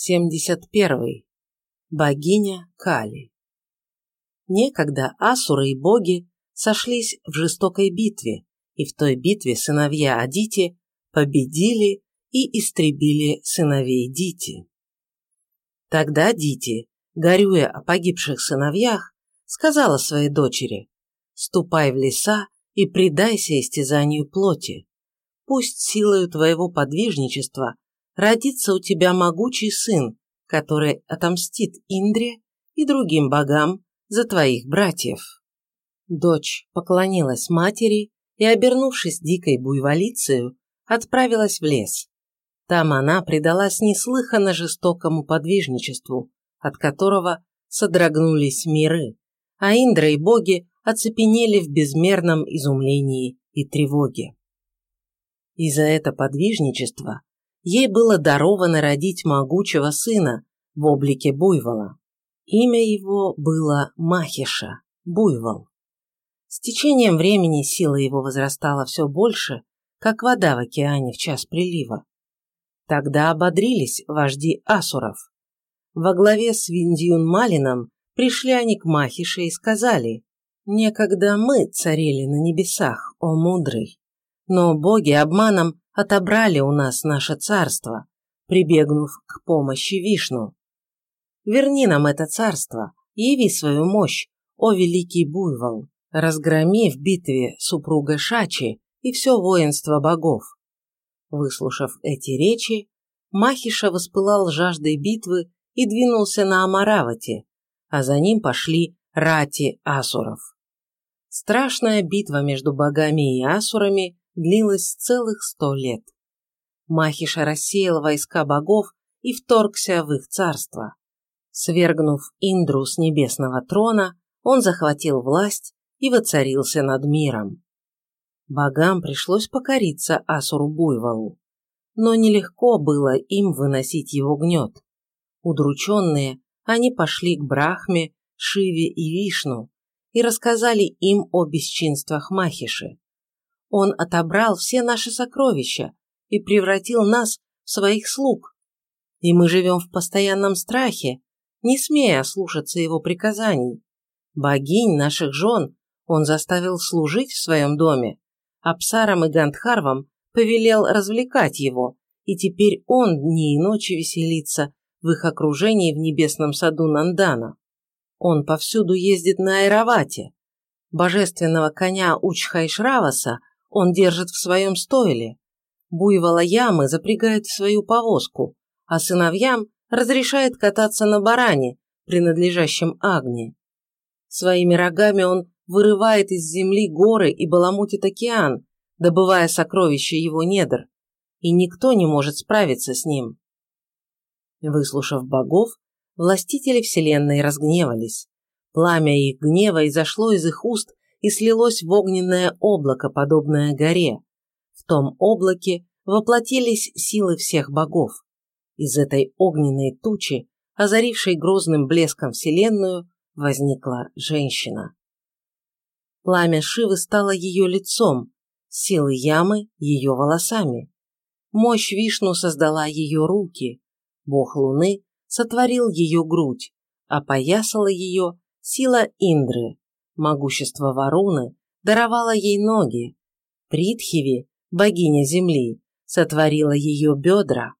71. Богиня Кали. Некогда асуры и боги сошлись в жестокой битве, и в той битве сыновья Адити победили и истребили сыновей Дити. Тогда Дити, горюя о погибших сыновьях, сказала своей дочери, «Ступай в леса и предайся истязанию плоти. Пусть силою твоего подвижничества родится у тебя могучий сын, который отомстит Индре и другим богам за твоих братьев». Дочь поклонилась матери и, обернувшись дикой буйволицею, отправилась в лес. Там она предалась неслыханно жестокому подвижничеству, от которого содрогнулись миры, а Индра и боги оцепенели в безмерном изумлении и тревоге. И за это подвижничество ей было даровано родить могучего сына в облике буйвола. Имя его было Махиша, буйвол. С течением времени сила его возрастала все больше, как вода в океане в час прилива. Тогда ободрились вожди асуров. Во главе с Виндьюн Малином пришли они к Махише и сказали, «Некогда мы царили на небесах, о мудрый, но боги обманом отобрали у нас наше царство, прибегнув к помощи Вишну. Верни нам это царство, яви свою мощь, о великий буйвол, разгроми в битве супруга Шачи и все воинство богов. Выслушав эти речи, Махиша воспылал жаждой битвы и двинулся на Амаравати, а за ним пошли рати асуров. Страшная битва между богами и асурами длилась целых сто лет. Махиша рассеял войска богов и вторгся в их царство. Свергнув Индру с небесного трона, он захватил власть и воцарился над миром. Богам пришлось покориться Асуру Буйволу, но нелегко было им выносить его гнет. Удрученные, они пошли к Брахме, Шиве и Вишну и рассказали им о бесчинствах Махиши. Он отобрал все наши сокровища и превратил нас в своих слуг. И мы живем в постоянном страхе, не смея слушаться его приказаний. Богинь наших жен он заставил служить в своем доме, а Псарам и Гандхарвам повелел развлекать его, и теперь он дни и ночи веселится в их окружении в небесном саду Нандана. Он повсюду ездит на Айравате. Божественного коня Учхайшраваса он держит в своем стойле. Буйвола ямы запрягает в свою повозку, а сыновьям разрешает кататься на баране, принадлежащем Агне. Своими рогами он вырывает из земли горы и баламутит океан, добывая сокровища его недр, и никто не может справиться с ним. Выслушав богов, властители вселенной разгневались. Пламя их гнева изошло из их уст и слилось в огненное облако, подобное горе. В том облаке воплотились силы всех богов. Из этой огненной тучи, озарившей грозным блеском вселенную, возникла женщина. Пламя Шивы стало ее лицом, силы ямы – ее волосами. Мощь Вишну создала ее руки, бог луны сотворил ее грудь, опоясала ее сила Индры, Могущество Варуны даровало ей ноги. Притхиви, богиня земли, сотворила ее бедра.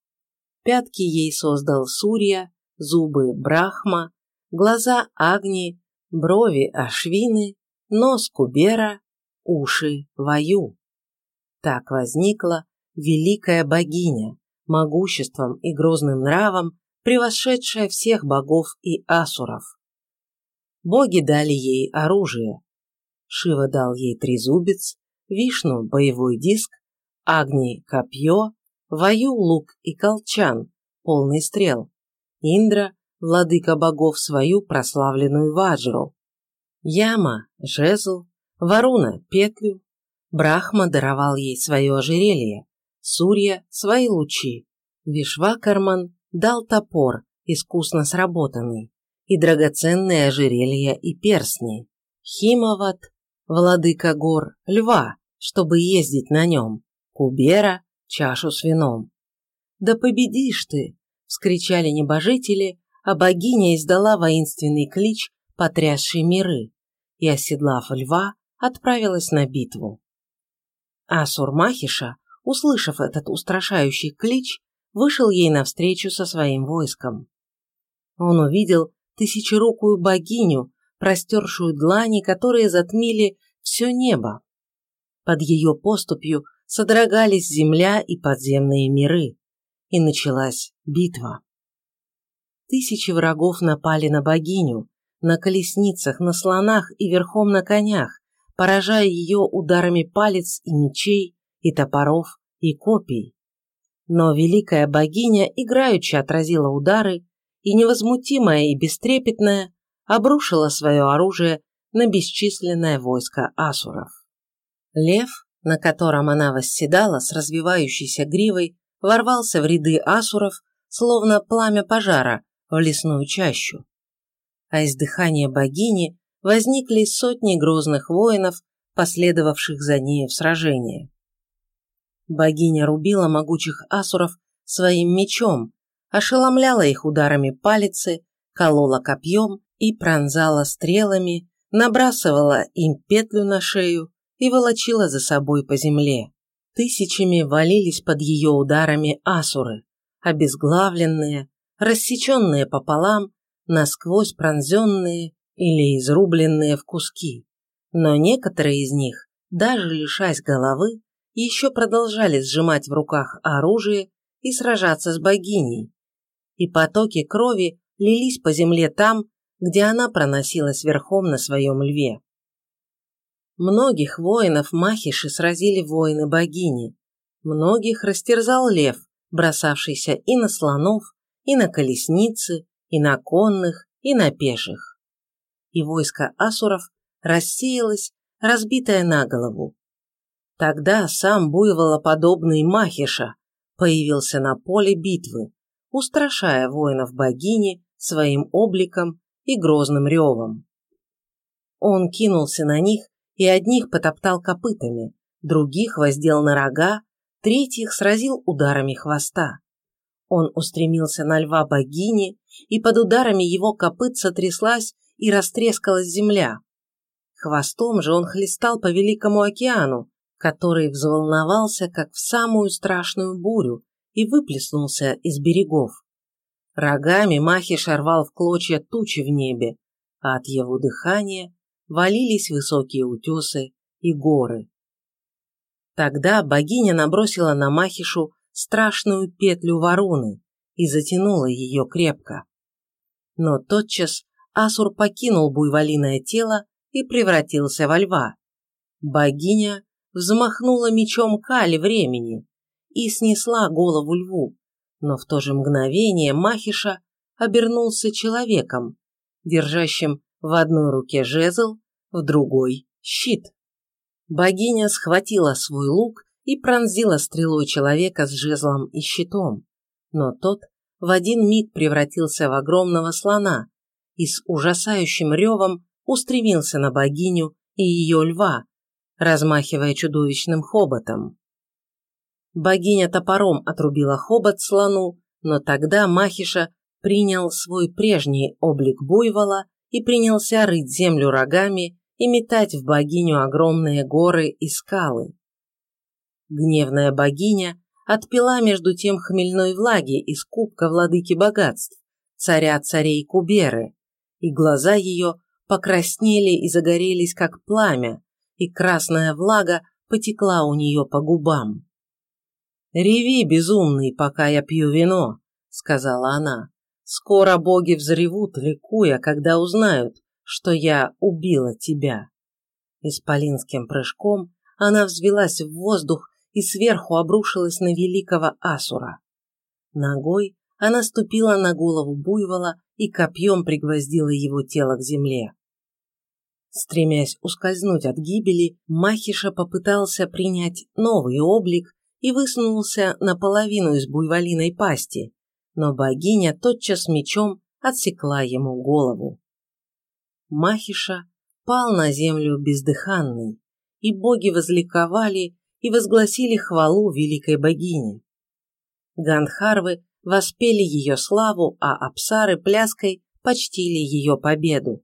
Пятки ей создал Сурья, зубы Брахма, глаза Агни, брови Ашвины, нос Кубера, уши Ваю. Так возникла великая богиня, могуществом и грозным нравом, превосшедшая всех богов и асуров боги дали ей оружие. Шива дал ей трезубец, Вишну – боевой диск, Агни – копье, Ваю – лук и колчан, полный стрел, Индра – владыка богов свою прославленную ваджру, Яма – жезл, Варуна – петлю, Брахма даровал ей свое ожерелье, Сурья – свои лучи, Вишвакарман дал топор, искусно сработанный, и драгоценные ожерелья и перстни. Химоват, владыка гор, льва, чтобы ездить на нем, Кубера, чашу с вином. Да победишь ты, вскричали небожители, а богиня издала воинственный клич, потрясший миры, и, оседлав льва, отправилась на битву. Асур Махиша, услышав этот устрашающий клич, вышел ей навстречу со своим войском. Он увидел тысячерукую богиню, простершую длани, которые затмили все небо. Под ее поступью содрогались земля и подземные миры, и началась битва. Тысячи врагов напали на богиню, на колесницах, на слонах и верхом на конях, поражая ее ударами палец и мечей, и топоров, и копий. Но великая богиня играючи отразила удары и, невозмутимая и бестрепетная, обрушила свое оружие на бесчисленное войско асуров. Лев, на котором она восседала с развивающейся гривой, ворвался в ряды асуров, словно пламя пожара в лесную чащу. А из дыхания богини возникли сотни грозных воинов, последовавших за ней в сражение. Богиня рубила могучих асуров своим мечом, ошеломляла их ударами палицы, колола копьем и пронзала стрелами, набрасывала им петлю на шею и волочила за собой по земле. Тысячами валились под ее ударами асуры, обезглавленные, рассеченные пополам, насквозь пронзенные или изрубленные в куски. Но некоторые из них, даже лишась головы, еще продолжали сжимать в руках оружие и сражаться с богиней. И потоки крови лились по земле там, где она проносилась верхом на своем льве. Многих воинов Махиши сразили воины богини. Многих растерзал лев, бросавшийся и на слонов, и на колесницы, и на конных, и на пеших. И войско асуров рассеялось, разбитое на голову. Тогда сам буйволоподобный Махиша появился на поле битвы, устрашая воинов богини своим обликом и грозным ревом. Он кинулся на них и одних потоптал копытами, других воздел на рога, третьих сразил ударами хвоста. Он устремился на льва богини, и под ударами его копыт сотряслась и растрескалась земля. Хвостом же он хлестал по Великому океану, который взволновался, как в самую страшную бурю, и выплеснулся из берегов. Рогами Махи шарвал в клочья тучи в небе, а от его дыхания валились высокие утесы и горы. Тогда богиня набросила на Махишу страшную петлю вороны и затянула ее крепко. Но тотчас Асур покинул буйволиное тело и превратился во льва. Богиня взмахнула мечом Кали времени и снесла голову льву, но в то же мгновение Махиша обернулся человеком, держащим в одной руке жезл, в другой – щит. Богиня схватила свой лук и пронзила стрелой человека с жезлом и щитом, но тот в один миг превратился в огромного слона и с ужасающим ревом устремился на богиню и ее льва, размахивая чудовищным хоботом. Богиня топором отрубила хобот слону, но тогда Махиша принял свой прежний облик буйвола и принялся рыть землю рогами и метать в богиню огромные горы и скалы. Гневная богиня отпила между тем хмельной влаги из кубка владыки богатств, царя царей Куберы, и глаза ее покраснели и загорелись, как пламя, и красная влага потекла у нее по губам. «Реви, безумный, пока я пью вино», — сказала она. «Скоро боги взревут, ликуя, когда узнают, что я убила тебя». Исполинским прыжком она взвелась в воздух и сверху обрушилась на великого Асура. Ногой она ступила на голову буйвола и копьем пригвоздила его тело к земле. Стремясь ускользнуть от гибели, Махиша попытался принять новый облик и высунулся наполовину из буйволиной пасти, но богиня тотчас мечом отсекла ему голову. Махиша пал на землю бездыханный, и боги возликовали и возгласили хвалу великой богине. Гандхарвы воспели ее славу, а апсары пляской почтили ее победу.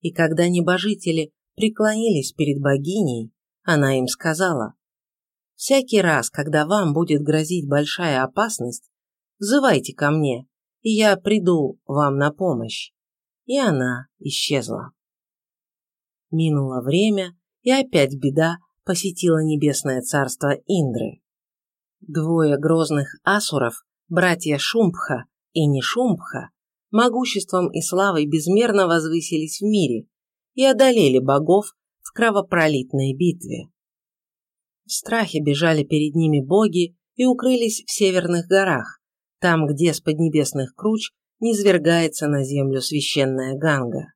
И когда небожители преклонились перед богиней, она им сказала, «Всякий раз, когда вам будет грозить большая опасность, взывайте ко мне, и я приду вам на помощь». И она исчезла. Минуло время, и опять беда посетила небесное царство Индры. Двое грозных асуров, братья Шумбха и Нишумбха, могуществом и славой безмерно возвысились в мире и одолели богов в кровопролитной битве. В страхе бежали перед ними боги и укрылись в северных горах, там, где с поднебесных круч низвергается на землю священная Ганга.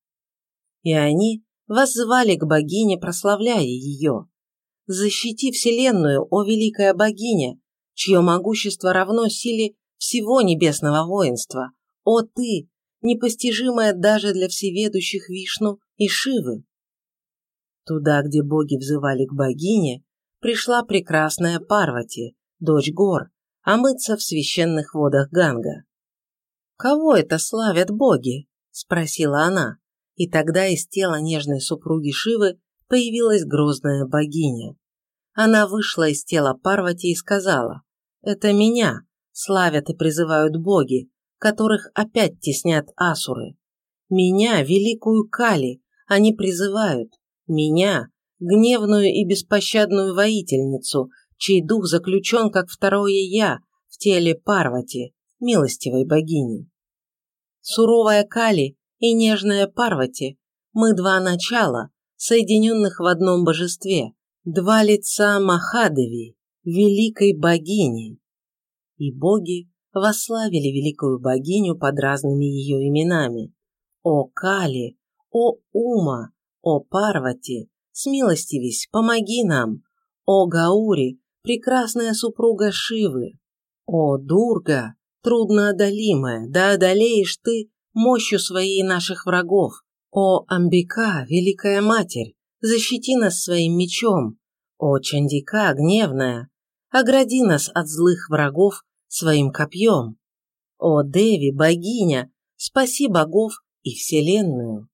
И они воззвали к богине, прославляя ее. «Защити Вселенную, о великая богиня, чье могущество равно силе всего небесного воинства, о ты, непостижимая даже для всеведущих Вишну и Шивы!» Туда, где боги взывали к богине, пришла прекрасная Парвати, дочь гор, омыться в священных водах Ганга. «Кого это славят боги?» – спросила она, и тогда из тела нежной супруги Шивы появилась грозная богиня. Она вышла из тела Парвати и сказала, «Это меня славят и призывают боги, которых опять теснят асуры. Меня, великую Кали, они призывают, меня, гневную и беспощадную воительницу, чей дух заключен как второе «я» в теле Парвати, милостивой богини. Суровая Кали и нежная Парвати – мы два начала, соединенных в одном божестве, два лица Махадеви, великой богини. И боги восславили великую богиню под разными ее именами. О Кали, о Ума, о Парвати, смилостивись, помоги нам! О Гаури, прекрасная супруга Шивы! О Дурга, трудноодолимая, да одолеешь ты мощью своей наших врагов! О Амбика, великая матерь, защити нас своим мечом! О Чандика, гневная, огради нас от злых врагов своим копьем! О Деви, богиня, спаси богов и вселенную!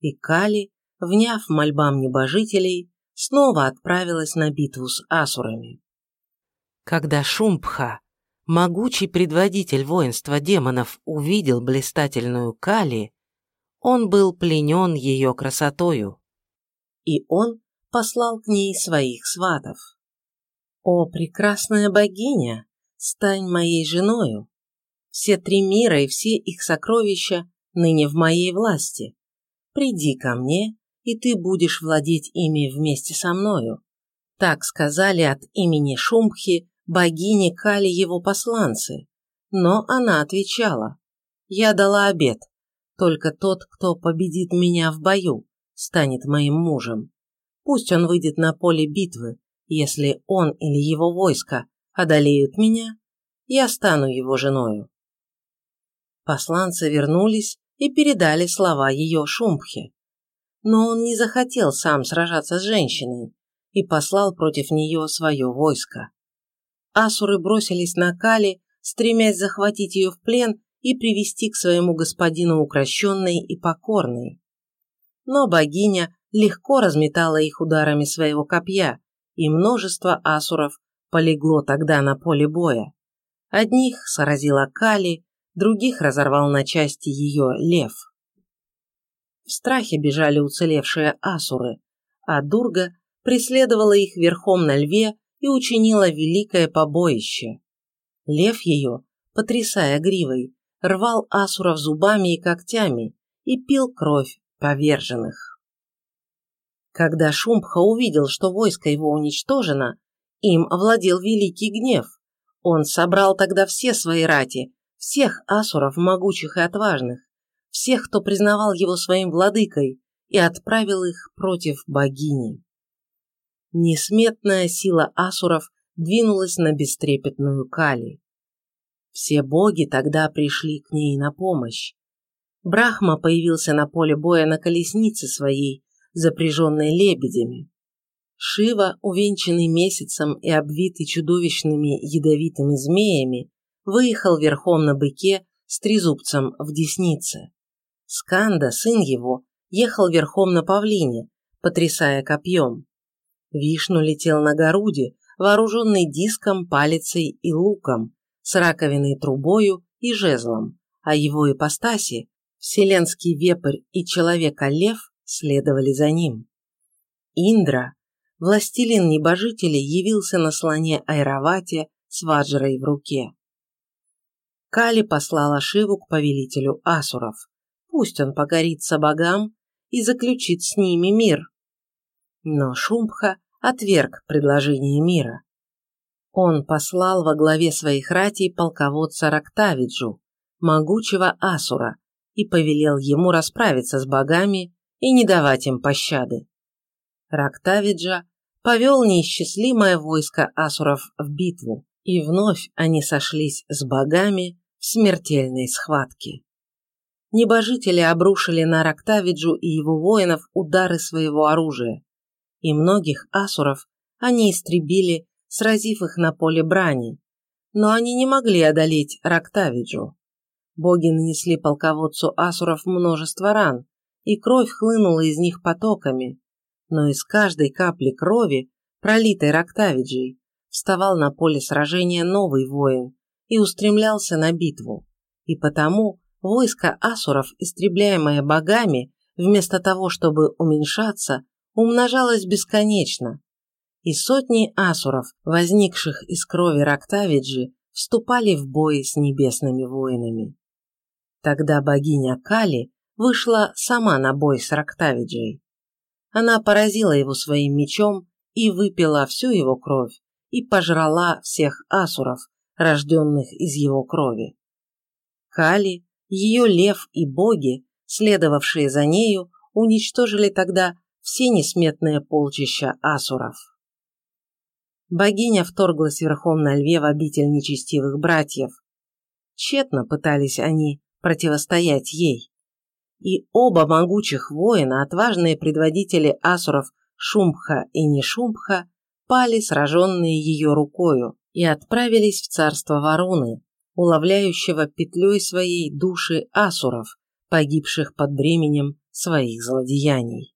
И Кали, вняв мольбам небожителей, снова отправилась на битву с асурами. Когда Шумбха, могучий предводитель воинства демонов, увидел блистательную Кали, он был пленен ее красотою. И он послал к ней своих сватов. «О, прекрасная богиня, стань моей женою! Все три мира и все их сокровища ныне в моей власти. Приди ко мне и ты будешь владеть ими вместе со мною. Так сказали от имени Шумбхи богини Кали его посланцы. Но она отвечала, я дала обет, только тот, кто победит меня в бою, станет моим мужем. Пусть он выйдет на поле битвы, если он или его войско одолеют меня, я стану его женою. Посланцы вернулись и передали слова ее Шумбхе но он не захотел сам сражаться с женщиной и послал против нее свое войско. Асуры бросились на Кали, стремясь захватить ее в плен и привести к своему господину укращенной и покорной. Но богиня легко разметала их ударами своего копья, и множество асуров полегло тогда на поле боя. Одних сразила Кали, других разорвал на части ее лев. В страхе бежали уцелевшие асуры, а Дурга преследовала их верхом на льве и учинила великое побоище. Лев ее, потрясая гривой, рвал асуров зубами и когтями и пил кровь поверженных. Когда Шумбха увидел, что войско его уничтожено, им овладел великий гнев. Он собрал тогда все свои рати, всех асуров могучих и отважных, всех, кто признавал его своим владыкой, и отправил их против богини. Несметная сила асуров двинулась на бестрепетную Кали. Все боги тогда пришли к ней на помощь. Брахма появился на поле боя на колеснице своей, запряженной лебедями. Шива, увенчанный месяцем и обвитый чудовищными ядовитыми змеями, выехал верхом на быке с трезубцем в деснице. Сканда, сын его, ехал верхом на павлине, потрясая копьем. Вишну летел на городе, вооруженный диском, палицей и луком, с раковиной трубою и жезлом, а его ипостаси, вселенский вепрь и человека-лев, следовали за ним. Индра, властелин небожителей, явился на слоне Айравате с ваджрой в руке. Кали послала Шиву к повелителю Асуров. Пусть он покорится богам и заключит с ними мир. Но Шумбха отверг предложение мира. Он послал во главе своих ратей полководца Рактавиджу, могучего Асура, и повелел ему расправиться с богами и не давать им пощады. Рактавиджа повел неисчислимое войско асуров в битву, и вновь они сошлись с богами в смертельной схватке. Небожители обрушили на Рактавиджу и его воинов удары своего оружия, и многих асуров они истребили, сразив их на поле брани, но они не могли одолеть Рактавиджу. Боги нанесли полководцу асуров множество ран, и кровь хлынула из них потоками, но из каждой капли крови, пролитой Рактавиджей, вставал на поле сражения новый воин и устремлялся на битву. И потому войско асуров, истребляемое богами, вместо того, чтобы уменьшаться, умножалось бесконечно. И сотни асуров, возникших из крови Рактавиджи, вступали в бой с небесными воинами. Тогда богиня Кали вышла сама на бой с Рактавиджей. Она поразила его своим мечом и выпила всю его кровь, и пожрала всех асуров, рожденных из его крови. Кали, ее лев и боги, следовавшие за нею, уничтожили тогда все несметные полчища асуров. Богиня вторглась верхом на льве в обитель нечестивых братьев. Тщетно пытались они противостоять ей. И оба могучих воина, отважные предводители асуров Шумбха и Нишумбха, пали, сраженные ее рукою, и отправились в царство Варуны, уловляющего петлей своей души асуров, погибших под бременем своих злодеяний.